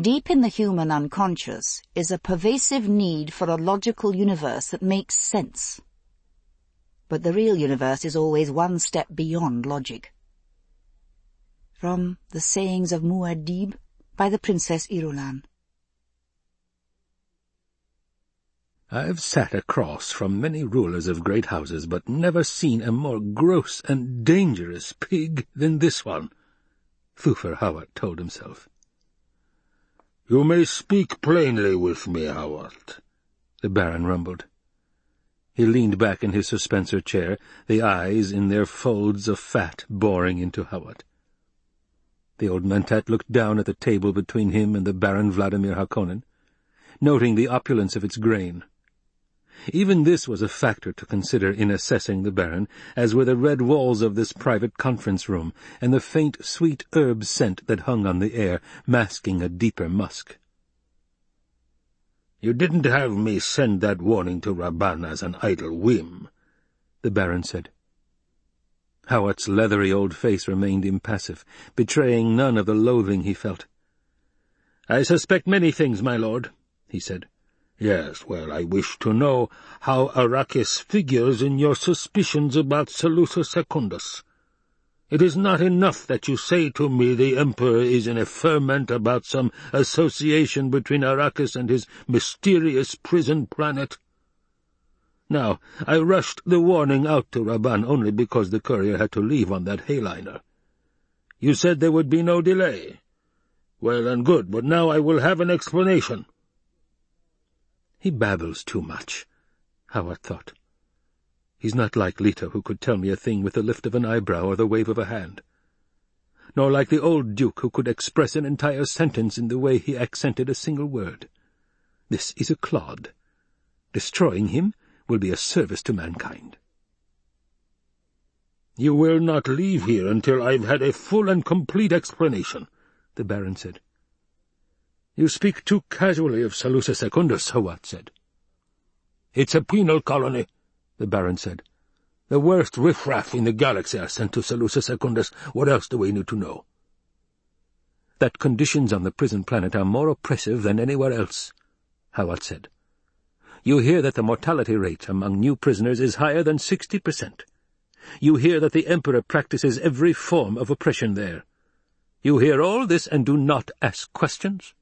Deep in the human unconscious is a pervasive need for a logical universe that makes sense. But the real universe is always one step beyond logic. From The Sayings of Muad'Dib by the Princess Irulan. I've sat across from many rulers of great houses, but never seen a more gross and dangerous pig than this one, Thufir Hawat told himself. You may speak plainly with me, Hawat," the Baron rumbled. He leaned back in his suspensor chair, the eyes in their folds of fat boring into Hawat. The old Mentat looked down at the table between him and the Baron Vladimir Harkonnen, noting the opulence of its grain. Even this was a factor to consider in assessing the Baron, as were the red walls of this private conference-room, and the faint, sweet herb scent that hung on the air, masking a deeper musk. "'You didn't have me send that warning to Rabban as an idle whim,' the Baron said. Hawat's leathery old face remained impassive, betraying none of the loathing he felt. "'I suspect many things, my lord,' he said. Yes, well, I wish to know how Arrakis figures in your suspicions about Salusa Secundus. It is not enough that you say to me the Emperor is in a ferment about some association between Arrakis and his mysterious prison planet. Now, I rushed the warning out to Rabban only because the courier had to leave on that hayliner. You said there would be no delay. Well and good, but now I will have an explanation.' He babbles too much, Hawat thought. He's not like Leto, who could tell me a thing with the lift of an eyebrow or the wave of a hand. Nor like the old Duke, who could express an entire sentence in the way he accented a single word. This is a clod. Destroying him will be a service to mankind. You will not leave here until I've had a full and complete explanation, the Baron said. You speak too casually of Salusa Secundus, Hawat said. It's a penal colony, the Baron said. The worst riffraff in the galaxy are sent to Salusa Secundus. What else do we need to know? That conditions on the prison planet are more oppressive than anywhere else, Hawat said. You hear that the mortality rate among new prisoners is higher than sixty percent. You hear that the Emperor practices every form of oppression there. You hear all this and do not ask questions?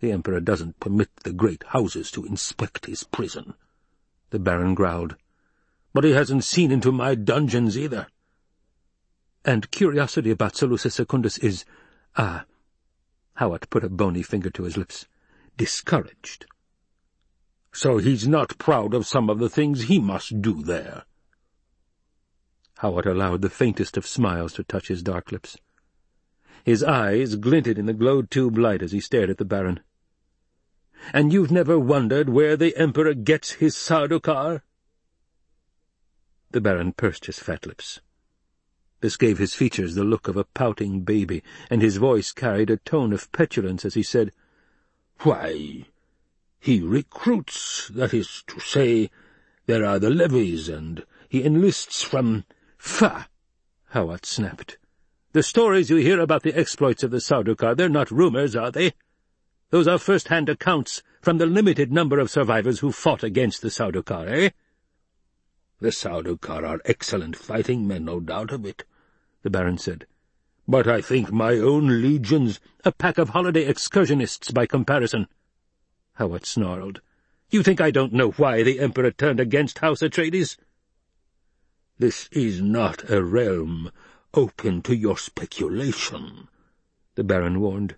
The Emperor doesn't permit the great houses to inspect his prison, the Baron growled. But he hasn't seen into my dungeons either. And curiosity about Salusa Secundus is, ah, Hawat put a bony finger to his lips, discouraged. So he's not proud of some of the things he must do there. Hawat allowed the faintest of smiles to touch his dark lips. His eyes glinted in the glow-tube light as he stared at the Baron. "And you've never wondered where the Emperor gets his Sardaukar? The Baron pursed his fat lips. This gave his features the look of a pouting baby, and his voice carried a tone of petulance as he said, "Why, he recruits, that is to say, there are the levies, and he enlists from—" "Fa!" Hawat snapped. The stories you hear about the exploits of the Sardaukar, they're not rumors, are they? Those are first-hand accounts from the limited number of survivors who fought against the Sardaukar, eh? The Sardaukar are excellent fighting men, no doubt of it, the Baron said. But I think my own legions a pack of holiday excursionists by comparison. Hawat snarled. You think I don't know why the Emperor turned against House Atreides? This is not a realm open to your speculation, the Baron warned.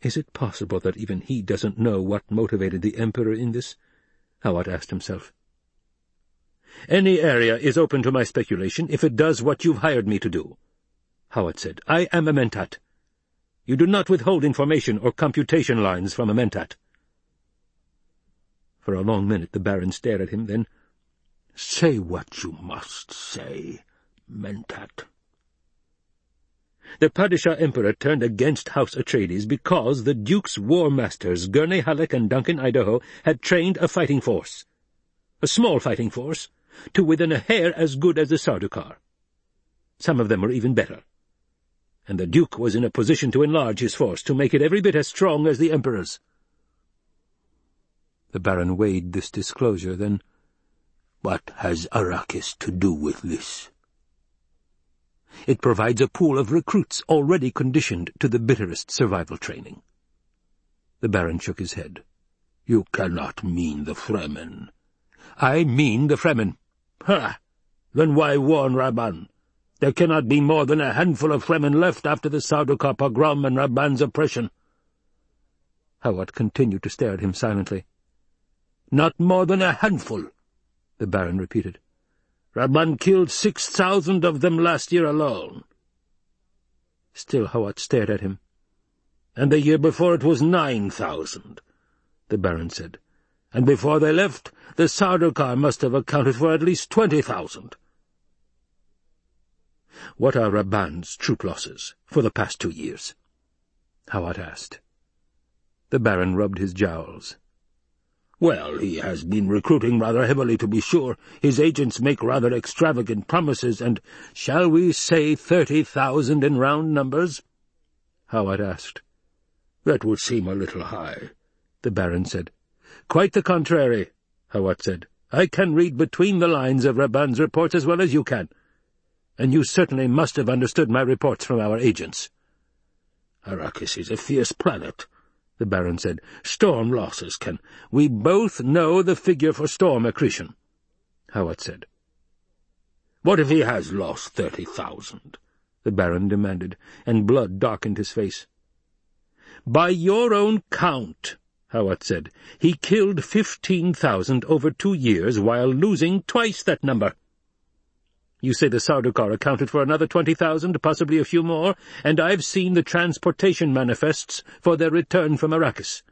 Is it possible that even he doesn't know what motivated the Emperor in this? Hawat asked himself. Any area is open to my speculation if it does what you've hired me to do, Hawat said. I am a Mentat. You do not withhold information or computation lines from a Mentat. For a long minute the Baron stared at him, then, Say what you must say, Mentat. The Padishah Emperor turned against House Atreides because the Duke's war masters, Gurney Halleck and Duncan Idaho, had trained a fighting force. A small fighting force, to within a hair as good as the Sardaukar. Some of them were even better. and the Duke was in a position to enlarge his force, to make it every bit as strong as the Emperor's. The Baron weighed this disclosure, then, What has Arrakis to do with this? It provides a pool of recruits already conditioned to the bitterest survival training. The Baron shook his head. You cannot mean the Fremen. I mean the Fremen. Ha! Then why warn Rabban? There cannot be more than a handful of Fremen left after the Sardaukar pogrom and Rabban's oppression. Hawat continued to stare at him silently. Not more than a handful, the Baron repeated. Rabban killed six thousand of them last year alone. Still Hawat stared at him. And the year before it was nine thousand, the Baron said. And before they left, the Sardaukar must have accounted for at least twenty thousand. What are Rabban's troop losses for the past two years? Hawat asked. The Baron rubbed his jowls. Well, he has been recruiting rather heavily, to be sure. His agents make rather extravagant promises, and shall we say thirty thousand in round numbers? Hawat asked. That would seem a little high, the Baron said. Quite the contrary, Hawat said. I can read between the lines of Rabban's reports as well as you can and you certainly must have understood my reports from our agents. Arrakis is a fierce planet, the Baron said. Storm losses can... We both know the figure for storm accretion, Hawat said. What if he has lost thirty thousand? the Baron demanded, and blood darkened his face. By your own count, Hawat said, he killed fifteen thousand over two years while losing twice that number. You say the Sardaukar accounted for another twenty thousand, possibly a few more, and I've seen the transportation manifests for their return from Arrakis.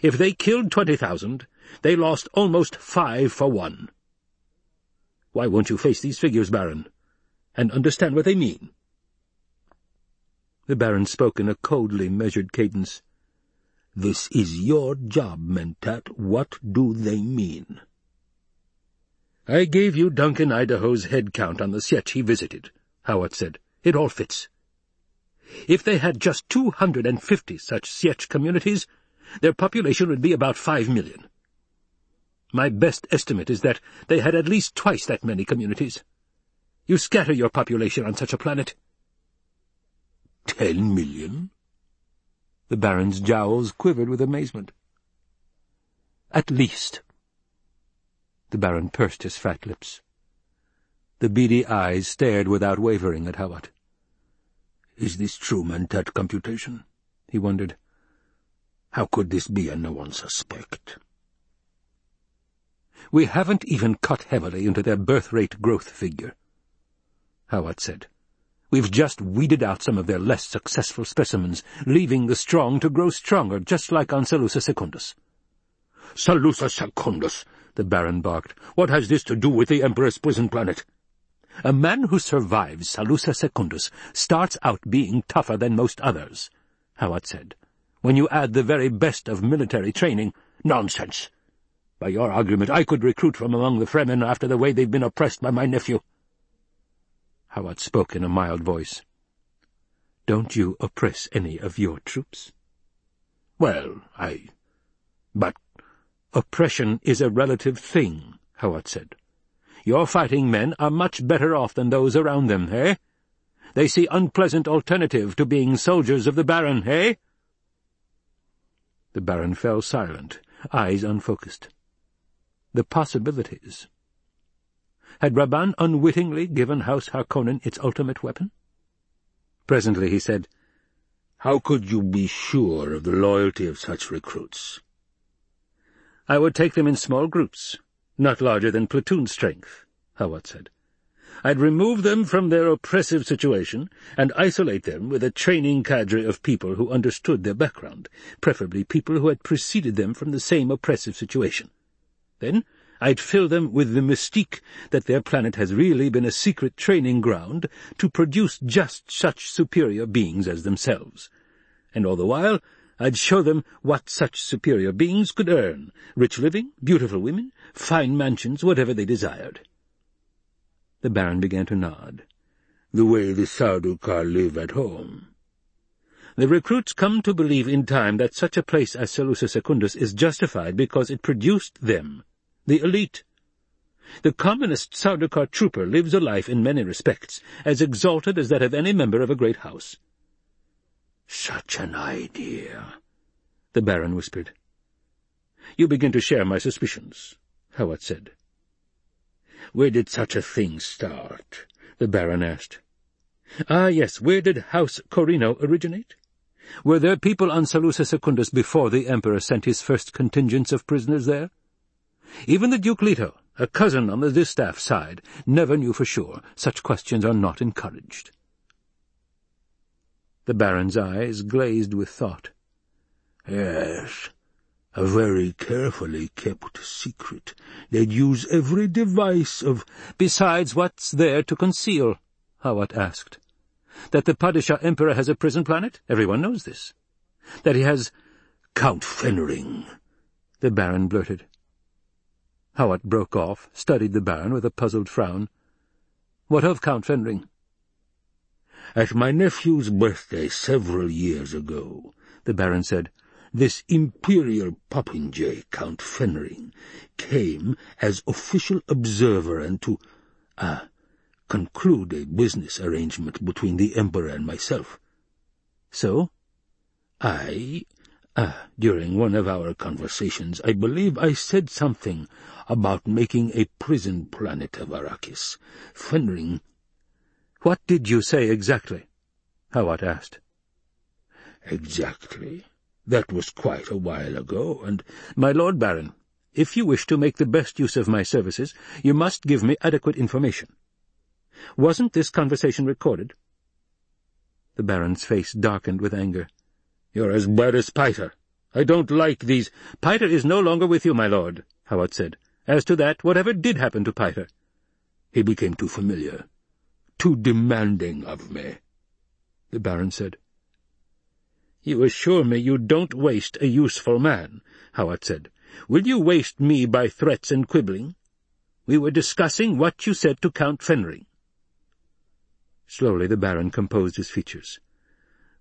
If they killed twenty thousand, they lost almost five for one. Why won't you face these figures, Baron, and understand what they mean? The Baron spoke in a coldly measured cadence. This is your job, Mentat. What do they mean? I gave you Duncan Idaho's head count on the Sietch he visited, Hawat said. It all fits. If they had just two hundred and fifty such Sietch communities, their population would be about five million. My best estimate is that they had at least twice that many communities. You scatter your population on such a planet. Ten million? The Baron's jowls quivered with amazement. At least. The Baron pursed his fat lips. The beady eyes stared without wavering at Hawat. Is this true Mentat computation? he wondered. How could this be and no one suspect? We haven't even cut heavily into their birth rate growth figure, Hawat said. We've just weeded out some of their less successful specimens, leaving the strong to grow stronger, just like on Secundus. Salusa Secundus! The Baron barked. What has this to do with the Emperor's prison planet? A man who survives Salusa Secundus starts out being tougher than most others, Hawat said. When you add the very best of military training— Nonsense! By your argument, I could recruit from among the Fremen after the way they've been oppressed by my nephew. Hawat spoke in a mild voice. Don't you oppress any of your troops? Well, I... But Oppression is a relative thing, Hawat said. Your fighting men are much better off than those around them, eh? They see unpleasant alternative to being soldiers of the Baron, eh? The Baron fell silent, eyes unfocused. The possibilities. Had Rabban unwittingly given House Harkonnen its ultimate weapon? Presently he said, How could you be sure of the loyalty of such recruits? I would take them in small groups, not larger than platoon strength, Hawat said. I'd remove them from their oppressive situation and isolate them with a training cadre of people who understood their background, preferably people who had preceded them from the same oppressive situation. Then I'd fill them with the mystique that their planet has really been a secret training ground to produce just such superior beings as themselves. And all the while I'd show them what such superior beings could earn, rich living, beautiful women, fine mansions, whatever they desired. The Baron began to nod. The way the Sardaukar live at home. The recruits come to believe in time that such a place as Salusa Secundus is justified because it produced them, the elite. The commonest Sardaukar trooper lives a life in many respects as exalted as that of any member of a great house. Such an idea, the Baron whispered. You begin to share my suspicions, Hawat said. Where did such a thing start? the Baron asked. Ah, yes, where did House Corrino originate? Were there people on Salusa Secundus before the Emperor sent his first contingents of prisoners there? Even the Duke Leto, a cousin on the distaff side, never knew for sure. Such questions are not encouraged. The Baron's eyes glazed with thought. Yes, a very carefully kept secret. They'd use every device of— Besides, what's there to conceal? Hawat asked. That the Padishah Emperor has a prison planet? Everyone knows this. That he has— Count Fenring, the Baron blurted. Hawat broke off, studied the Baron with a puzzled frown. What of Count Fenring? At my nephew's birthday several years ago, the Baron said, this imperial popinjay, Count Fenring, came as official observer and to, ah, conclude a business arrangement between the Emperor and myself. So? I, ah, during one of our conversations, I believe I said something about making a prison planet of Arrakis. Fenring... What did you say exactly? Hawat asked. Exactly. That was quite a while ago, and— My Lord Baron, if you wish to make the best use of my services, you must give me adequate information. Wasn't this conversation recorded? The Baron's face darkened with anger. You're as bad as Piter. I don't like these— Piter is no longer with you, my lord, Hawat said. As to that, whatever did happen to Piter? He became too familiar, too demanding of me, the Baron said. You assure me you don't waste a useful man, Hawat said. Will you waste me by threats and quibbling? We were discussing what you said to Count Fenring. Slowly the Baron composed his features.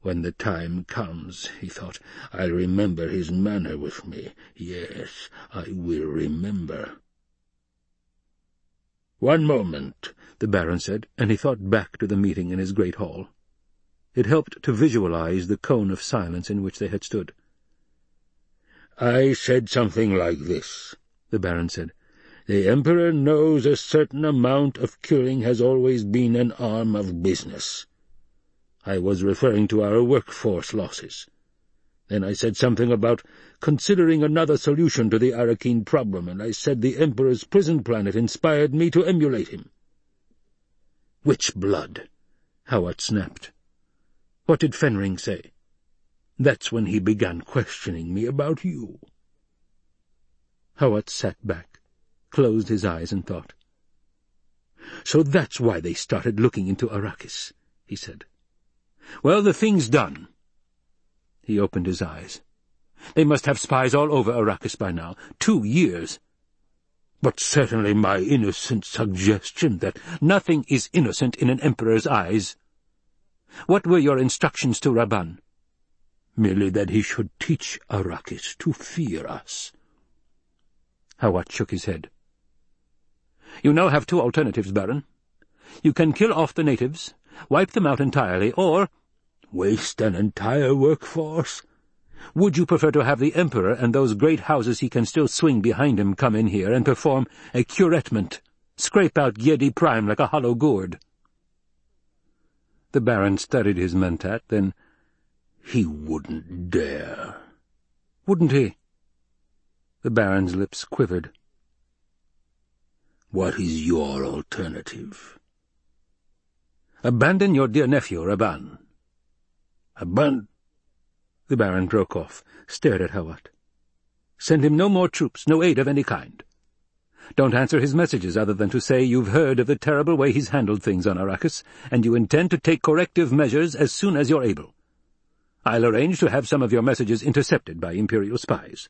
When the time comes, he thought, I'll remember his manner with me. Yes, I will remember. One moment, the Baron said, and he thought back to the meeting in his great hall. It helped to visualize the cone of silence in which they had stood. I said something like this, the Baron said. The Emperor knows a certain amount of killing has always been an arm of business. I was referring to our workforce losses. Then I said something about considering another solution to the Arrakeen problem, and I said the Emperor's prison planet inspired me to emulate him. "'Witch blood, Hawat snapped. What did Fenring say? That's when he began questioning me about you. Hawat sat back, closed his eyes and thought. So that's why they started looking into Arrakis, he said. Well, the thing's done. He opened his eyes. They must have spies all over Arrakis by now. Two years. But certainly my innocent suggestion that nothing is innocent in an emperor's eyes, what were your instructions to Rabban? Merely that he should teach Arrakis to fear us. Hawat shook his head. You now have two alternatives, Baron. You can kill off the natives, wipe them out entirely, or— Waste an entire workforce? Would you prefer to have the Emperor and those great houses he can still swing behind him come in here and perform a curettement, scrape out Giedi Prime like a hollow gourd? The Baron studied his mentat, then— He wouldn't dare. Wouldn't he? The Baron's lips quivered. What is your alternative? Abandon your dear nephew, Rabban. Aban— The Baron broke off, stared at Hawat. Send him no more troops, no aid of any kind. Don't answer his messages other than to say you've heard of the terrible way he's handled things on Arrakis, and you intend to take corrective measures as soon as you're able. I'll arrange to have some of your messages intercepted by Imperial spies.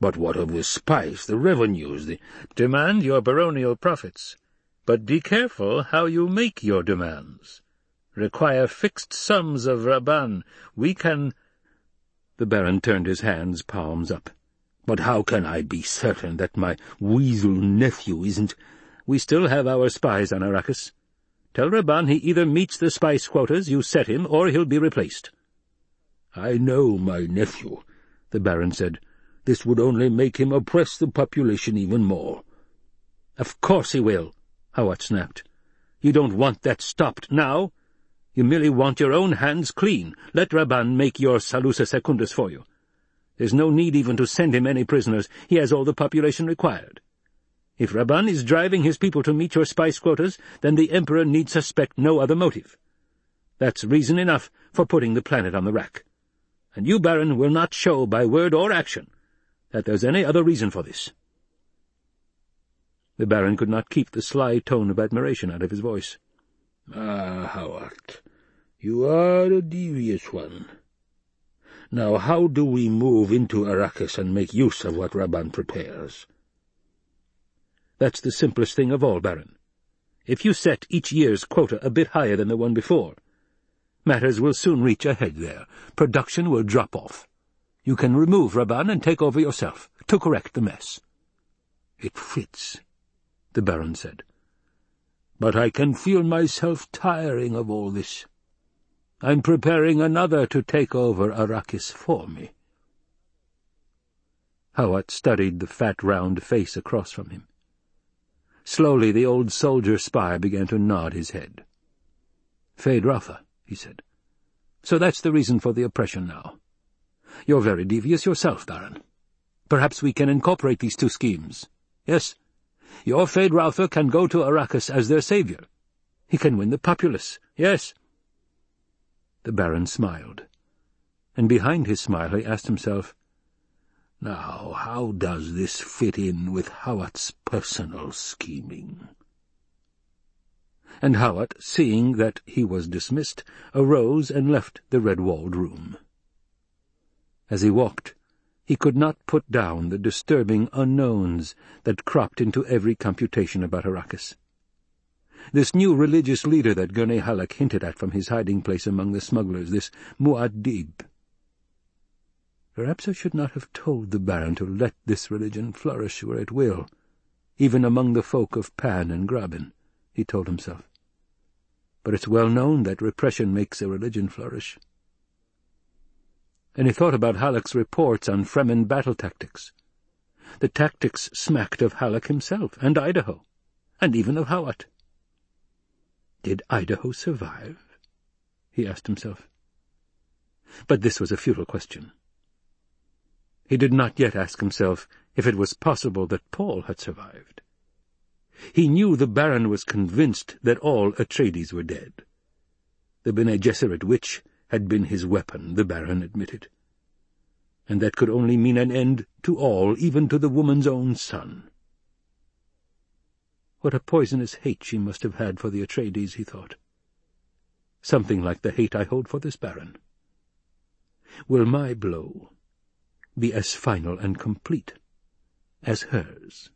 But what of the spies, the revenues, the— Demand your baronial profits, but be careful how you make your demands. Require fixed sums of Rabban. We can— The Baron turned his hands, palms up. But how can I be certain that my weasel nephew isn't— We still have our spies on Arrakis. Tell Rabban he either meets the spice quotas you set him, or he'll be replaced. I know my nephew, the Baron said. This would only make him oppress the population even more. Of course he will, Hawat snapped. You don't want that stopped now. You merely want your own hands clean. Let Rabban make your Salusa Secundus for you. There's no need even to send him any prisoners. He has all the population required. If Rabban is driving his people to meet your spice quotas, then the Emperor need suspect no other motive. That's reason enough for putting the planet on the rack. And you, Baron, will not show by word or action that there's any other reason for this. The Baron could not keep the sly tone of admiration out of his voice. Ah, Hawat, you are a devious one. Now how do we move into Arrakis and make use of what Rabban prepares? That's the simplest thing of all, Baron. If you set each year's quota a bit higher than the one before, matters will soon reach a head there. Production will drop off. You can remove Rabban and take over yourself, to correct the mess. It fits, the Baron said. But I can feel myself tiring of all this. I'm preparing another to take over Arrakis for me. Hawat studied the fat, round face across from him. Slowly the old soldier spy began to nod his head. Feyd-Rautha, he said. So that's the reason for the oppression now. You're very devious yourself, Baron. Perhaps we can incorporate these two schemes. Yes, your Feyd-Rautha can go to Arrakis as their savior. He can win the populace. Yes. The Baron smiled, and behind his smile he asked himself, Now, how does this fit in with Hawat's personal scheming? And Hawat, seeing that he was dismissed, arose and left the red-walled room. As he walked, he could not put down the disturbing unknowns that cropped into every computation about Arrakis. This new religious leader that Gurney Halleck hinted at from his hiding place among the smugglers, this Muad'Dib. Perhaps I should not have told the Baron to let this religion flourish where it will, even among the folk of Pan and Graben, he told himself. But it's well known that repression makes a religion flourish and he thought about Halleck's reports on Fremen battle tactics. The tactics smacked of Halleck himself, and Idaho, and even of Hawat. Did Idaho survive? he asked himself. But this was a futile question. He did not yet ask himself if it was possible that Paul had survived. He knew the Baron was convinced that all Atreides were dead. The Bene Gesserit witch had been his weapon, the Baron admitted. And that could only mean an end to all, even to the woman's own son. What a poisonous hate she must have had for the Atreides, he thought. Something like the hate I hold for this Baron. Will my blow be as final and complete as hers?